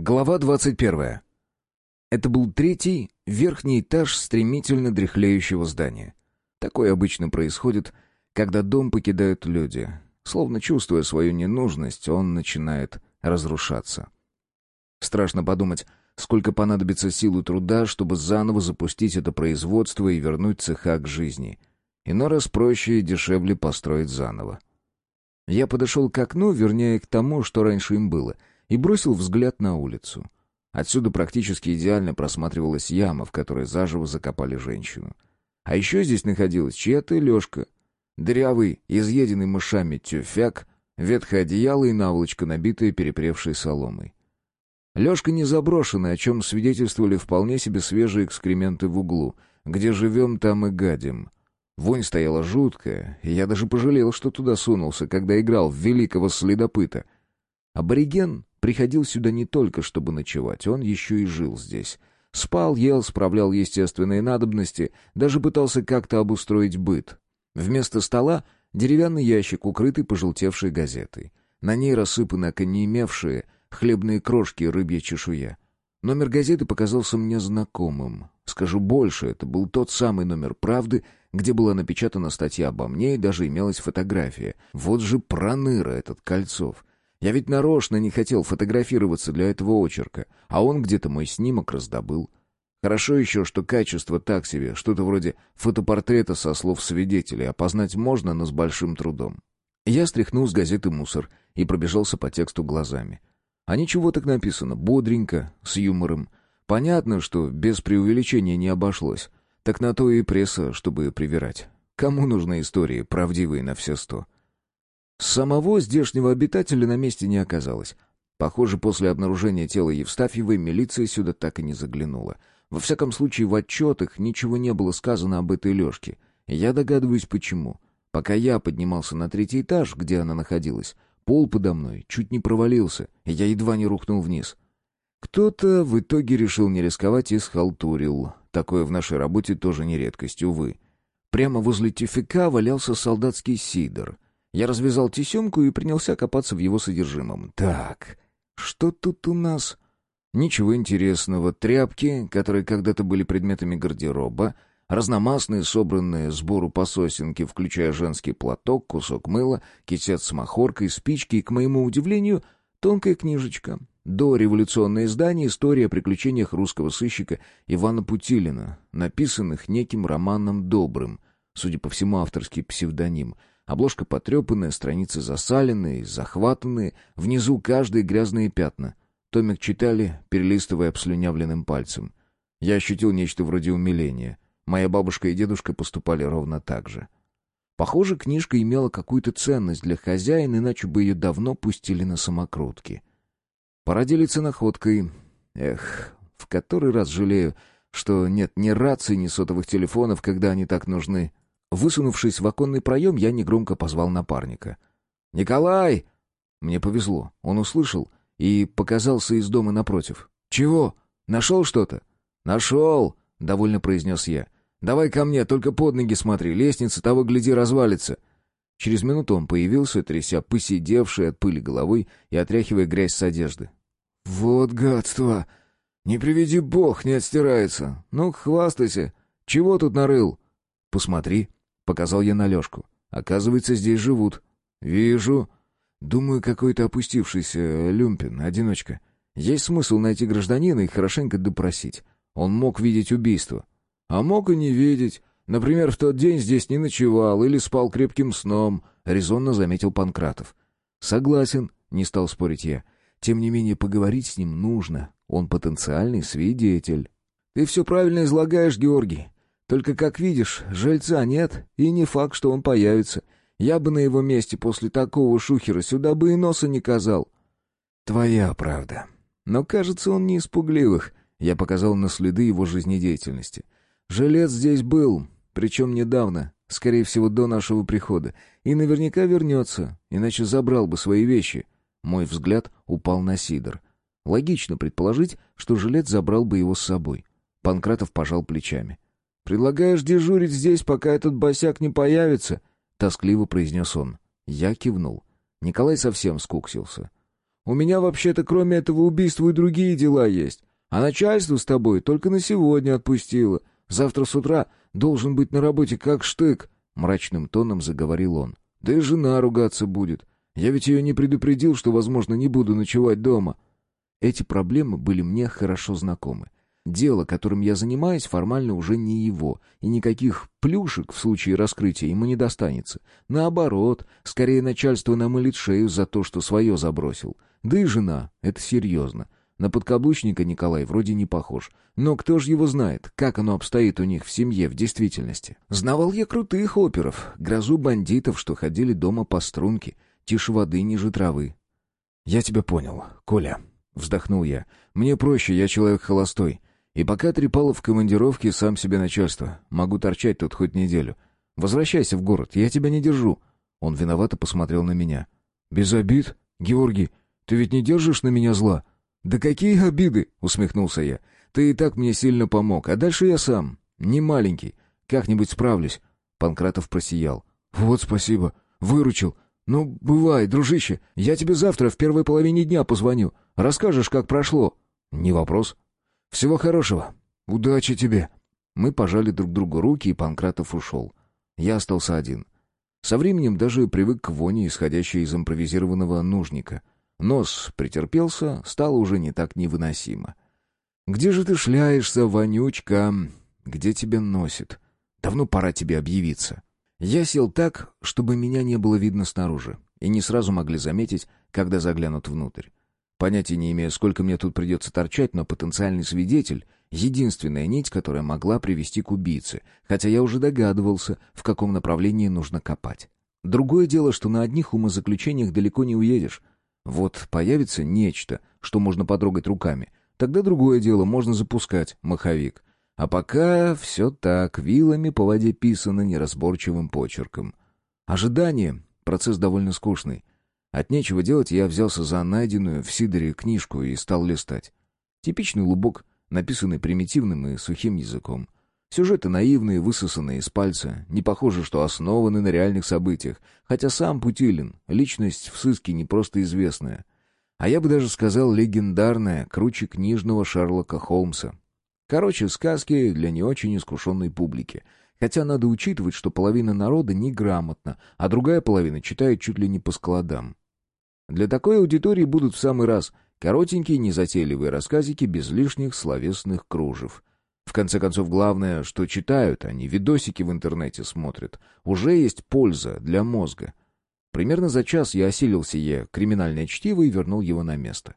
Глава 21. Это был третий, верхний этаж стремительно дряхлеющего здания. Такое обычно происходит, когда дом покидают люди. Словно чувствуя свою ненужность, он начинает разрушаться. Страшно подумать, сколько понадобится сил и труда, чтобы заново запустить это производство и вернуть цеха к жизни. Иной раз проще и дешевле построить заново. Я подошел к окну, вернее, к тому, что раньше им было — и бросил взгляд на улицу. Отсюда практически идеально просматривалась яма, в которой заживо закопали женщину. А еще здесь находилась чья-то лёжка. Дырявый, изъеденный мышами тюфяк, ветхое одеяло и наволочка, набитая перепревшей соломой. Лёжка не заброшенная, о чем свидетельствовали вполне себе свежие экскременты в углу. Где живем, там и гадим. Вонь стояла жуткая, и я даже пожалел, что туда сунулся, когда играл в великого следопыта. Абориген Приходил сюда не только, чтобы ночевать, он еще и жил здесь. Спал, ел, справлял естественные надобности, даже пытался как-то обустроить быт. Вместо стола — деревянный ящик, укрытый пожелтевшей газетой. На ней рассыпаны оконеемевшие хлебные крошки и рыбья чешуя. Номер газеты показался мне знакомым. Скажу больше, это был тот самый номер «Правды», где была напечатана статья обо мне и даже имелась фотография. Вот же проныра этот Кольцов. Я ведь нарочно не хотел фотографироваться для этого очерка, а он где-то мой снимок раздобыл. Хорошо еще, что качество так себе, что-то вроде фотопортрета со слов свидетелей, опознать можно, но с большим трудом. Я стряхнул с газеты мусор и пробежался по тексту глазами. А ничего так написано, бодренько, с юмором. Понятно, что без преувеличения не обошлось. Так на то и пресса, чтобы привирать. Кому нужны истории, правдивые на все сто? — Самого здешнего обитателя на месте не оказалось. Похоже, после обнаружения тела Евстафьевой милиция сюда так и не заглянула. Во всяком случае, в отчетах ничего не было сказано об этой Лешке. Я догадываюсь, почему. Пока я поднимался на третий этаж, где она находилась, пол подо мной чуть не провалился, и я едва не рухнул вниз. Кто-то в итоге решил не рисковать и схалтурил. Такое в нашей работе тоже не редкость, увы. Прямо возле тюфяка валялся солдатский сидор — я развязал тесемку и принялся копаться в его содержимом. Так, что тут у нас? Ничего интересного. Тряпки, которые когда-то были предметами гардероба, разномастные, собранные сбору по сосенке, включая женский платок, кусок мыла, кисет с махоркой, спички и, к моему удивлению, тонкая книжечка. Дореволюционное издание «История о приключениях русского сыщика Ивана Путилина», написанных неким Романом Добрым, судя по всему, авторский псевдоним — Обложка потрепанная, страницы засаленные, захватанные, внизу каждые грязные пятна. Томик читали, перелистывая обслюнявленным пальцем. Я ощутил нечто вроде умиления. Моя бабушка и дедушка поступали ровно так же. Похоже, книжка имела какую-то ценность для хозяина, иначе бы ее давно пустили на самокрутки. Пора делиться находкой. Эх, в который раз жалею, что нет ни раций, ни сотовых телефонов, когда они так нужны. Высунувшись в оконный проем, я негромко позвал напарника. «Николай!» Мне повезло. Он услышал и показался из дома напротив. «Чего? Нашел что-то?» «Нашел!» — довольно произнес я. «Давай ко мне, только под ноги смотри, лестница того, гляди, развалится». Через минуту он появился, тряся посидевшей от пыли головой и отряхивая грязь с одежды. «Вот гадство! Не приведи бог, не отстирается! Ну, хвастайся! Чего тут нарыл?» «Посмотри!» Показал я на Лёшку. Оказывается, здесь живут. Вижу. Думаю, какой-то опустившийся люмпин, одиночка. Есть смысл найти гражданина и хорошенько допросить. Он мог видеть убийство. А мог и не видеть. Например, в тот день здесь не ночевал или спал крепким сном, резонно заметил Панкратов. Согласен, не стал спорить я. Тем не менее, поговорить с ним нужно. Он потенциальный свидетель. Ты все правильно излагаешь, Георгий. Только, как видишь, жильца нет, и не факт, что он появится. Я бы на его месте после такого шухера сюда бы и носа не казал. Твоя правда. Но, кажется, он не из пугливых. Я показал на следы его жизнедеятельности. Жилец здесь был, причем недавно, скорее всего, до нашего прихода, и наверняка вернется, иначе забрал бы свои вещи. Мой взгляд упал на Сидор. Логично предположить, что жилец забрал бы его с собой. Панкратов пожал плечами. — «Предлагаешь дежурить здесь, пока этот босяк не появится?» — тоскливо произнес он. Я кивнул. Николай совсем скуксился. У меня вообще-то кроме этого убийства и другие дела есть. А начальство с тобой только на сегодня отпустило. Завтра с утра должен быть на работе как штык», — мрачным тоном заговорил он. «Да и жена ругаться будет. Я ведь ее не предупредил, что, возможно, не буду ночевать дома». Эти проблемы были мне хорошо знакомы. Дело, которым я занимаюсь, формально уже не его, и никаких плюшек в случае раскрытия ему не достанется. Наоборот, скорее начальство намылит шею за то, что свое забросил. Да и жена, это серьезно. На подкаблучника Николай вроде не похож. Но кто же его знает, как оно обстоит у них в семье в действительности? Знавал я крутых оперов, грозу бандитов, что ходили дома по струнке, тише воды ниже травы. «Я тебя понял, Коля», — вздохнул я. «Мне проще, я человек холостой. И пока Трипалов в командировке, сам себе начальство. Могу торчать тут хоть неделю. Возвращайся в город, я тебя не держу». Он виновато посмотрел на меня. «Без обид, Георгий. Ты ведь не держишь на меня зла?» «Да какие обиды!» — усмехнулся я. «Ты и так мне сильно помог, а дальше я сам. Не маленький. Как-нибудь справлюсь». Панкратов просиял. «Вот спасибо. Выручил. Ну, бывай, дружище. Я тебе завтра в первой половине дня позвоню. Расскажешь, как прошло». «Не вопрос. «Всего хорошего. Удачи тебе». Мы пожали друг другу руки, и Панкратов ушел. Я остался один. Со временем даже привык к воне, исходящей из импровизированного нужника. Нос претерпелся, стало уже не так невыносимо. «Где же ты шляешься, вонючка? Где тебя носит? Давно пора тебе объявиться». Я сел так, чтобы меня не было видно снаружи, и не сразу могли заметить, когда заглянут внутрь. Понятия не имею, сколько мне тут придется торчать, но потенциальный свидетель — единственная нить, которая могла привести к убийце, хотя я уже догадывался, в каком направлении нужно копать. Другое дело, что на одних умозаключениях далеко не уедешь. Вот появится нечто, что можно потрогать руками, тогда другое дело, можно запускать маховик. А пока все так, вилами по воде писано неразборчивым почерком. Ожидание — процесс довольно скучный. От нечего делать я взялся за найденную в Сидоре книжку и стал листать. Типичный лубок, написанный примитивным и сухим языком. Сюжеты наивные, высосанные из пальца, не похоже, что основаны на реальных событиях, хотя сам Путилин — личность в сыске не просто известная. А я бы даже сказал легендарная, круче книжного Шерлока Холмса. Короче, сказки для не очень искушенной публики. Хотя надо учитывать, что половина народа неграмотна, а другая половина читает чуть ли не по складам. Для такой аудитории будут в самый раз коротенькие, незатейливые рассказики без лишних словесных кружев. В конце концов, главное, что читают, они видосики в интернете смотрят. Уже есть польза для мозга. Примерно за час я осилил сие криминальное чтиво и вернул его на место.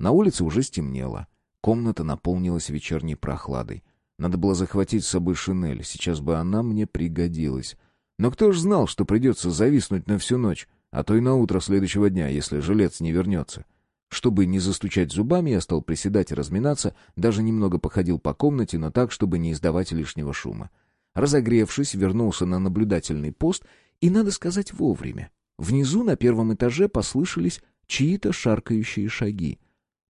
На улице уже стемнело. Комната наполнилась вечерней прохладой. Надо было захватить с собой шинель, сейчас бы она мне пригодилась. Но кто ж знал, что придется зависнуть на всю ночь? А то и на утро следующего дня, если жилец не вернется. Чтобы не застучать зубами, я стал приседать и разминаться, даже немного походил по комнате, но так, чтобы не издавать лишнего шума. Разогревшись, вернулся на наблюдательный пост, и, надо сказать, вовремя. Внизу на первом этаже послышались чьи-то шаркающие шаги.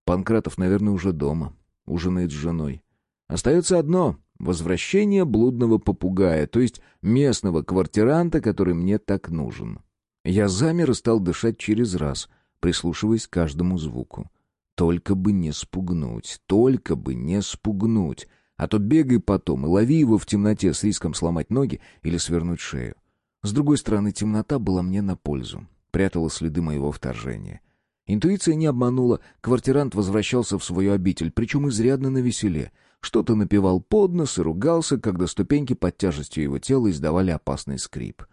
Панкратов, наверное, уже дома, ужинает с женой. Остается одно — возвращение блудного попугая, то есть местного квартиранта, который мне так нужен. Я замер и стал дышать через раз, прислушиваясь к каждому звуку. Только бы не спугнуть, только бы не спугнуть. А то бегай потом и лови его в темноте с риском сломать ноги или свернуть шею. С другой стороны, темнота была мне на пользу. Прятала следы моего вторжения. Интуиция не обманула, квартирант возвращался в свою обитель, причем изрядно на веселе. Что-то напевал под нос и ругался, когда ступеньки под тяжестью его тела издавали опасный скрип.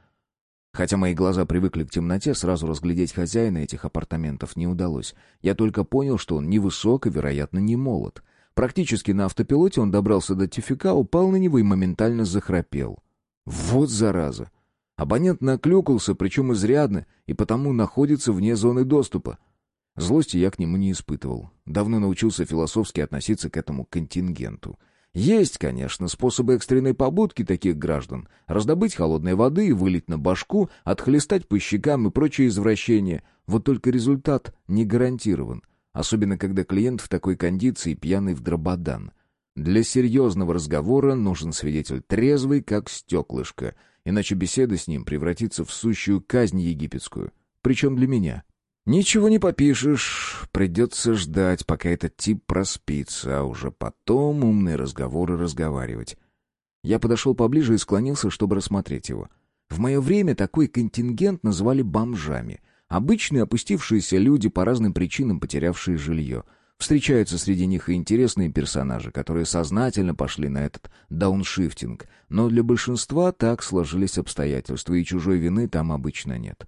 Хотя мои глаза привыкли к темноте, сразу разглядеть хозяина этих апартаментов не удалось. Я только понял, что он невысок и, вероятно, не молод. Практически на автопилоте он добрался до тюфика, упал на него и моментально захрапел. Вот зараза! Абонент наклюкался, причем изрядно, и потому находится вне зоны доступа. Злости я к нему не испытывал. Давно научился философски относиться к этому контингенту — есть, конечно, способы экстренной побудки таких граждан. Раздобыть холодной воды и вылить на башку, отхлестать по щекам и прочие извращения. Вот только результат не гарантирован. Особенно, когда клиент в такой кондиции пьяный в дрободан. Для серьезного разговора нужен свидетель трезвый, как стеклышко, иначе беседа с ним превратится в сущую казнь египетскую. Причем для меня. Ничего не попишешь, придется ждать, пока этот тип проспится, а уже потом умные разговоры разговаривать. Я подошел поближе и склонился, чтобы рассмотреть его. В мое время такой контингент называли бомжами. Обычные опустившиеся люди, по разным причинам потерявшие жилье. Встречаются среди них и интересные персонажи, которые сознательно пошли на этот дауншифтинг, но для большинства так сложились обстоятельства, и чужой вины там обычно нет.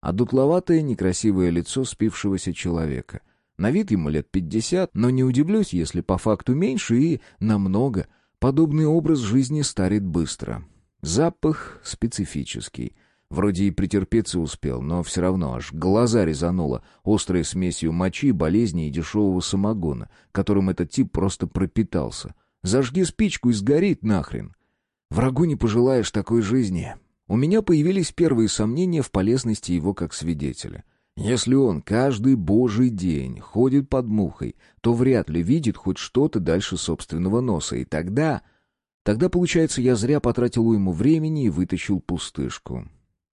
А дутловатое некрасивое лицо спившегося человека. На вид ему лет пятьдесят, но не удивлюсь, если по факту меньше и намного. Подобный образ жизни старит быстро. Запах специфический — Вроде и претерпеться успел, но все равно аж глаза резануло острой смесью мочи, болезни и дешевого самогона, которым этот тип просто пропитался. Зажги спичку и сгорит нахрен. Врагу не пожелаешь такой жизни. У меня появились первые сомнения в полезности его как свидетеля. Если он каждый божий день ходит под мухой, то вряд ли видит хоть что-то дальше собственного носа, и тогда... Тогда, получается, я зря потратил уйму времени и вытащил пустышку.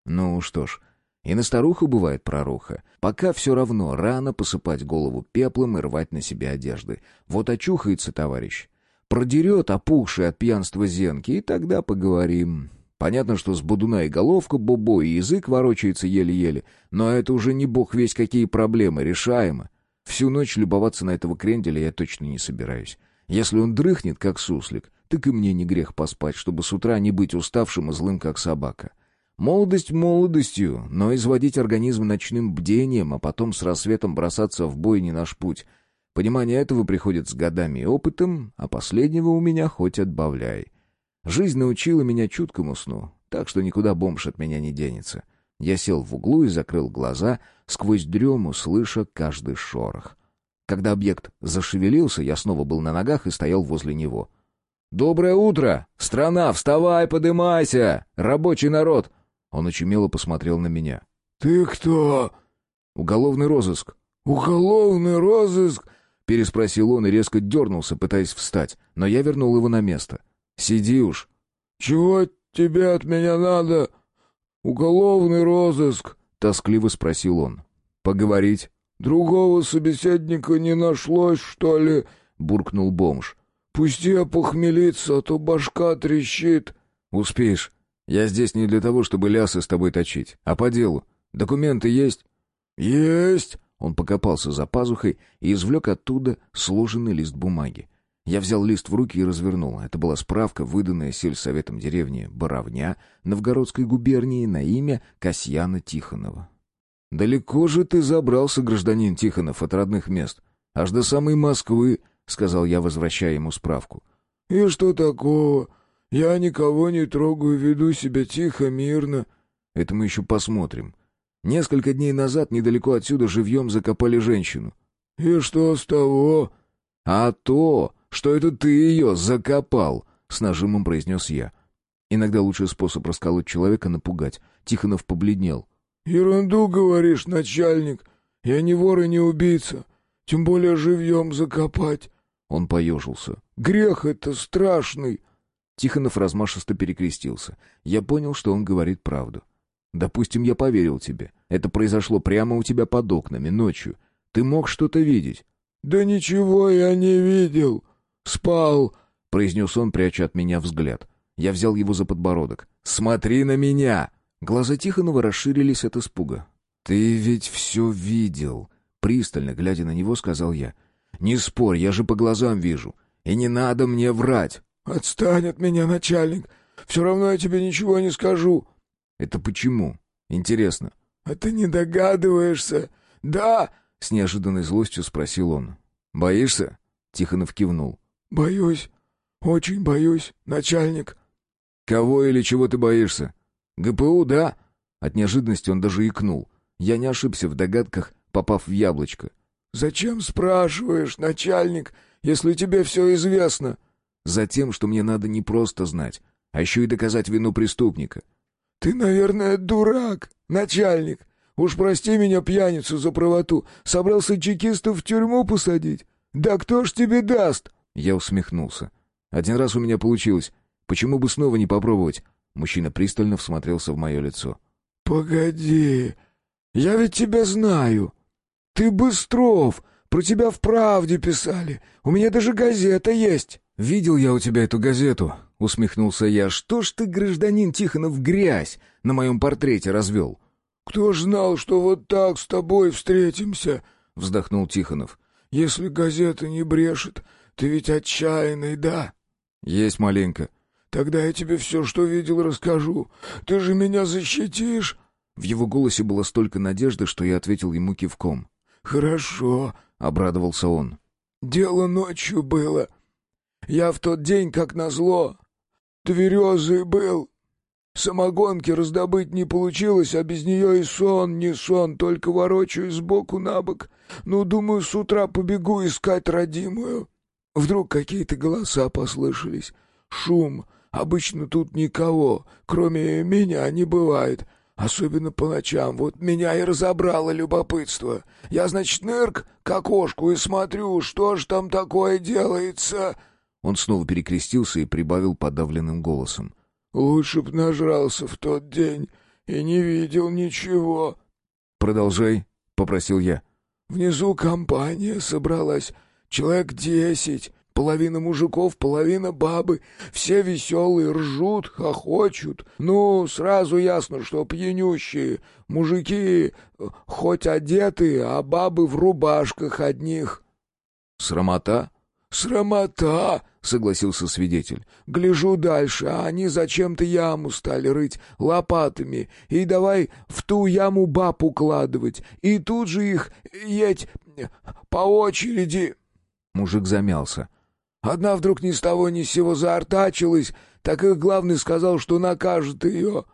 Ну что ж, и на старуху бывает проруха. Пока все равно рано посыпать голову пеплом и рвать на себе одежды. Вот очухается товарищ. Продерет опухший от пьянства зенки, и тогда поговорим. Понятно, что с бодуна и головка бобо, и язык ворочается еле-еле, но это уже не бог весь какие проблемы, решаемо. Всю ночь любоваться на этого кренделя я точно не собираюсь. Если он дрыхнет, как суслик, так и мне не грех поспать, чтобы с утра не быть уставшим и злым, как собака. Молодость молодостью, но изводить организм ночным бдением, а потом с рассветом бросаться в бой не наш путь. Понимание этого приходит с годами и опытом, а последнего у меня хоть отбавляй. Жизнь научила меня чуткому сну, так что никуда бомж от меня не денется. Я сел в углу и закрыл глаза, сквозь дрему слыша каждый шорох. Когда объект зашевелился, я снова был на ногах и стоял возле него. «Доброе утро! Страна, вставай, подымайся! Рабочий народ! Он очумело посмотрел на меня. «Ты кто?» «Уголовный розыск». «Уголовный розыск?» Переспросил он и резко дернулся, пытаясь встать, но я вернул его на место. «Сиди уж». «Чего тебе от меня надо?» «Уголовный розыск», — тоскливо спросил он. «Поговорить?» «Другого собеседника не нашлось, что ли?» — буркнул бомж. «Пусти опохмелиться, а то башка трещит». «Успеешь. Я здесь не для того, чтобы лясы с тобой точить, а по делу. Документы есть?» «Есть!» Он покопался за пазухой и извлек оттуда сложенный лист бумаги. Я взял лист в руки и развернул. Это была справка, выданная сельсоветом деревни Боровня Новгородской губернии на имя Касьяна Тихонова. «Далеко же ты забрался, гражданин Тихонов, от родных мест? Аж до самой Москвы», — сказал я, возвращая ему справку. «И что такого? Я никого не трогаю, веду себя тихо, мирно. Это мы еще посмотрим. Несколько дней назад недалеко отсюда живьем закопали женщину. И что с того? А то, что это ты ее закопал, с нажимом произнес я. Иногда лучший способ расколоть человека — напугать. Тихонов побледнел. «Ерунду говоришь, начальник. Я не вор и не убийца. Тем более живьем закопать». Он поежился. «Грех это страшный. Тихонов размашисто перекрестился. Я понял, что он говорит правду. «Допустим, я поверил тебе. Это произошло прямо у тебя под окнами, ночью. Ты мог что-то видеть?» «Да ничего я не видел. Спал», — произнес он, пряча от меня взгляд. Я взял его за подбородок. «Смотри на меня!» Глаза Тихонова расширились от испуга. «Ты ведь все видел!» Пристально глядя на него, сказал я. «Не спорь, я же по глазам вижу. И не надо мне врать!» «Отстань от меня, начальник. Все равно я тебе ничего не скажу». «Это почему? Интересно». «А ты не догадываешься?» «Да!» — с неожиданной злостью спросил он. «Боишься?» — Тихонов кивнул. «Боюсь. Очень боюсь, начальник». «Кого или чего ты боишься?» «ГПУ, да?» От неожиданности он даже икнул. Я не ошибся в догадках, попав в яблочко. «Зачем спрашиваешь, начальник, если тебе все известно?» Затем, что мне надо не просто знать, а еще и доказать вину преступника. «Ты, наверное, дурак, начальник. Уж прости меня, пьяницу, за правоту. Собрался чекистов в тюрьму посадить? Да кто ж тебе даст?» Я усмехнулся. «Один раз у меня получилось. Почему бы снова не попробовать?» Мужчина пристально всмотрелся в мое лицо. «Погоди, я ведь тебя знаю». Ты Быстров! Про тебя в правде писали. У меня даже газета есть». «Видел я у тебя эту газету», — усмехнулся я. «Что ж ты, гражданин Тихонов, грязь на моем портрете развел?» «Кто ж знал, что вот так с тобой встретимся?» — вздохнул Тихонов. «Если газета не брешет, ты ведь отчаянный, да?» «Есть маленько». «Тогда я тебе все, что видел, расскажу. Ты же меня защитишь?» В его голосе было столько надежды, что я ответил ему кивком. «Хорошо», — обрадовался он. «Дело ночью было. Я в тот день, как назло, тверезый был. Самогонки раздобыть не получилось, а без нее и сон, не сон, только ворочаюсь сбоку на бок. Ну, думаю, с утра побегу искать родимую. Вдруг какие-то голоса послышались. Шум. Обычно тут никого, кроме меня, не бывает. Особенно по ночам. Вот меня и разобрало любопытство. Я, значит, нырк к окошку и смотрю, что ж там такое делается. Он снова перекрестился и прибавил подавленным голосом. «Лучше б нажрался в тот день и не видел ничего». «Продолжай», — попросил я. «Внизу компания собралась, человек десять, половина мужиков, половина бабы, все веселые, ржут, хохочут. Ну, сразу ясно, что пьянющие, мужики э, хоть одеты, а бабы в рубашках одних». «Срамота?» «Срамота!» — согласился свидетель. «Гляжу дальше, а они зачем-то яму стали рыть лопатами, и давай в ту яму баб укладывать, и тут же их еть по очереди». Мужик замялся. Одна вдруг ни с того ни с сего заортачилась, так их главный сказал, что накажет ее.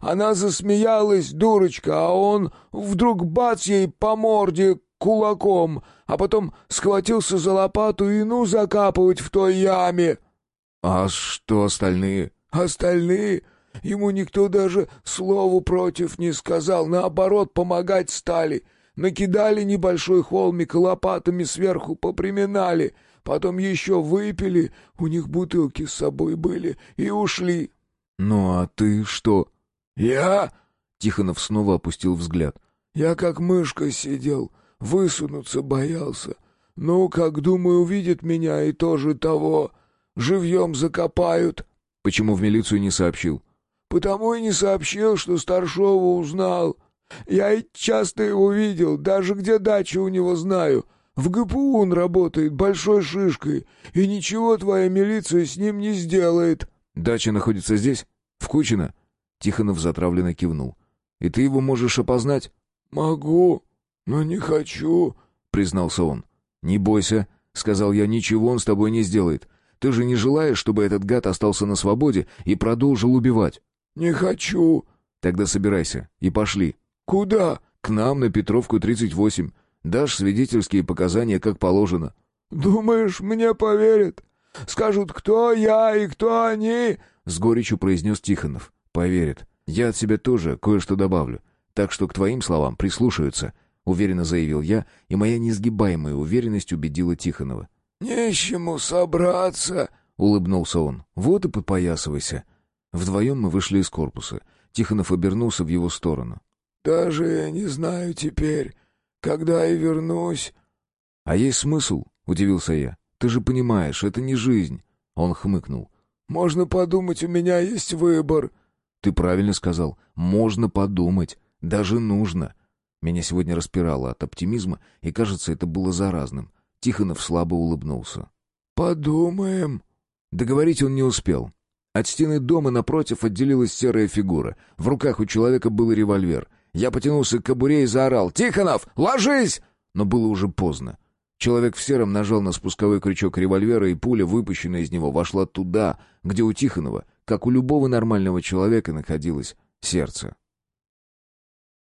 Она засмеялась, дурочка, а он вдруг бац ей по морде кулаком, а потом схватился за лопату и ну закапывать в той яме. — А что остальные? — Остальные? Ему никто даже слову против не сказал, наоборот, помогать стали. Накидали небольшой холмик лопатами сверху поприминали, потом еще выпили, у них бутылки с собой были, и ушли. — Ну а ты что? — Я? — Тихонов снова опустил взгляд. — Я как мышка сидел, Высунуться боялся. Ну, как, думаю, увидит меня и тоже того. Живьем закопают. Почему в милицию не сообщил? Потому и не сообщил, что Старшова узнал. Я и часто его видел, даже где дача у него знаю. В ГПУ он работает большой шишкой, и ничего твоя милиция с ним не сделает. Дача находится здесь? В Кучино? Тихонов затравленно кивнул. И ты его можешь опознать? Могу. «Но не хочу», — признался он. «Не бойся», — сказал я, — «ничего он с тобой не сделает. Ты же не желаешь, чтобы этот гад остался на свободе и продолжил убивать?» «Не хочу». «Тогда собирайся и пошли». «Куда?» «К нам на Петровку, 38. Дашь свидетельские показания, как положено». «Думаешь, мне поверят? Скажут, кто я и кто они?» — с горечью произнес Тихонов. «Поверят. Я от себя тоже кое-что добавлю. Так что к твоим словам прислушаются. — уверенно заявил я, и моя несгибаемая уверенность убедила Тихонова. «Нечему собраться», — улыбнулся он. «Вот и подпоясывайся». Вдвоем мы вышли из корпуса. Тихонов обернулся в его сторону. «Даже я не знаю теперь, когда я вернусь». «А есть смысл?» — удивился я. «Ты же понимаешь, это не жизнь». Он хмыкнул. «Можно подумать, у меня есть выбор». «Ты правильно сказал. Можно подумать. Даже нужно. Меня сегодня распирало от оптимизма, и, кажется, это было заразным. Тихонов слабо улыбнулся. «Подумаем». Договорить он не успел. От стены дома напротив отделилась серая фигура. В руках у человека был револьвер. Я потянулся к кобуре и заорал «Тихонов, ложись!» Но было уже поздно. Человек в сером нажал на спусковой крючок револьвера, и пуля, выпущенная из него, вошла туда, где у Тихонова, как у любого нормального человека, находилось сердце.